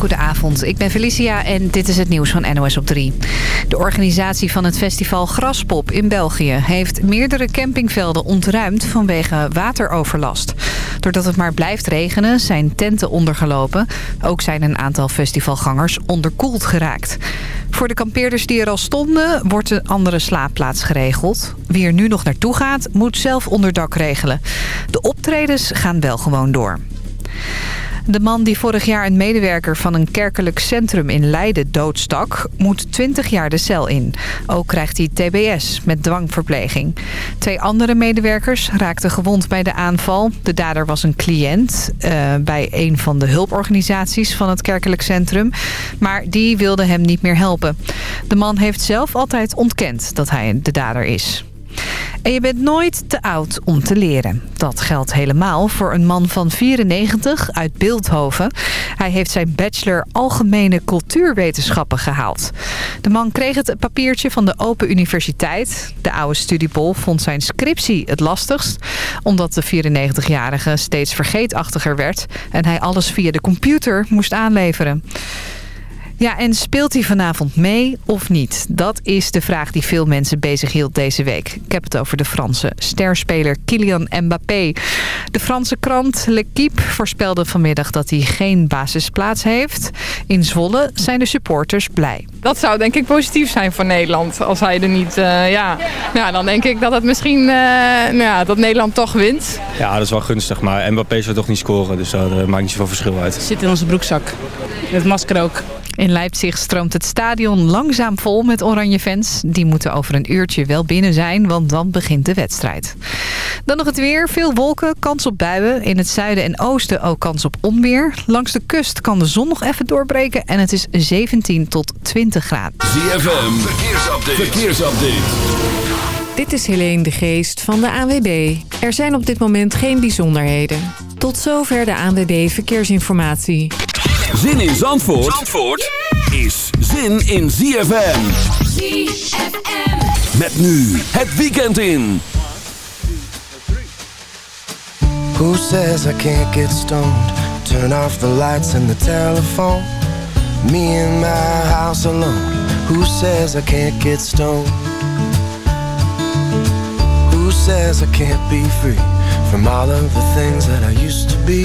Goedenavond, ik ben Felicia en dit is het nieuws van NOS op 3. De organisatie van het festival Graspop in België... heeft meerdere campingvelden ontruimd vanwege wateroverlast. Doordat het maar blijft regenen zijn tenten ondergelopen. Ook zijn een aantal festivalgangers onderkoeld geraakt. Voor de kampeerders die er al stonden wordt een andere slaapplaats geregeld. Wie er nu nog naartoe gaat moet zelf onderdak regelen. De optredens gaan wel gewoon door. De man die vorig jaar een medewerker van een kerkelijk centrum in Leiden doodstak... moet 20 jaar de cel in. Ook krijgt hij tbs met dwangverpleging. Twee andere medewerkers raakten gewond bij de aanval. De dader was een cliënt uh, bij een van de hulporganisaties van het kerkelijk centrum. Maar die wilde hem niet meer helpen. De man heeft zelf altijd ontkend dat hij de dader is. En je bent nooit te oud om te leren. Dat geldt helemaal voor een man van 94 uit Beeldhoven. Hij heeft zijn bachelor Algemene Cultuurwetenschappen gehaald. De man kreeg het papiertje van de Open Universiteit. De oude studiebol vond zijn scriptie het lastigst... omdat de 94-jarige steeds vergeetachtiger werd... en hij alles via de computer moest aanleveren. Ja, en speelt hij vanavond mee of niet? Dat is de vraag die veel mensen bezighield deze week. Ik heb het over de Franse sterspeler Kylian Mbappé. De Franse krant L'Equipe voorspelde vanmiddag dat hij geen basisplaats heeft. In Zwolle zijn de supporters blij. Dat zou denk ik positief zijn voor Nederland. Als hij er niet... Uh, ja. ja, dan denk ik dat het misschien... Uh, nou ja, dat Nederland toch wint. Ja, dat is wel gunstig. Maar Mbappé zou toch niet scoren. Dus dat uh, maakt niet zoveel verschil uit. Het zit in onze broekzak. Het masker ook. In Leipzig stroomt het stadion langzaam vol met oranje fans. Die moeten over een uurtje wel binnen zijn, want dan begint de wedstrijd. Dan nog het weer. Veel wolken, kans op buien. In het zuiden en oosten ook kans op onweer. Langs de kust kan de zon nog even doorbreken en het is 17 tot 20 graden. ZFM, verkeersupdate. verkeersupdate. Dit is Helene de Geest van de ANWB. Er zijn op dit moment geen bijzonderheden. Tot zover de ANWB Verkeersinformatie. Zin in Zandvoort, Zandvoort is zin in ZFM. ZFM. Met nu het weekend in. Who says I can't get stoned? Turn off the lights and the telephone. Me in my house alone. Who says I can't get stoned? Who says I can't be free from all of the things that I used to be?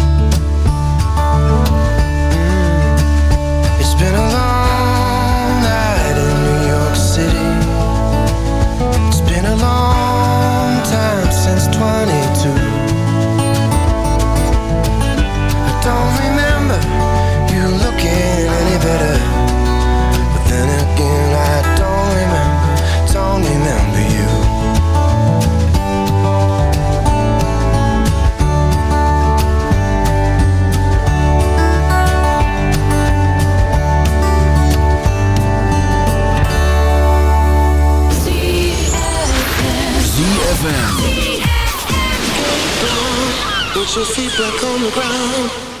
Feet back on the ground.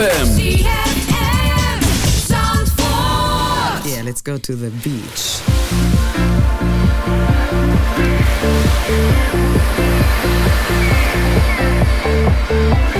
ZFM. Yeah, let's go to the beach. I feel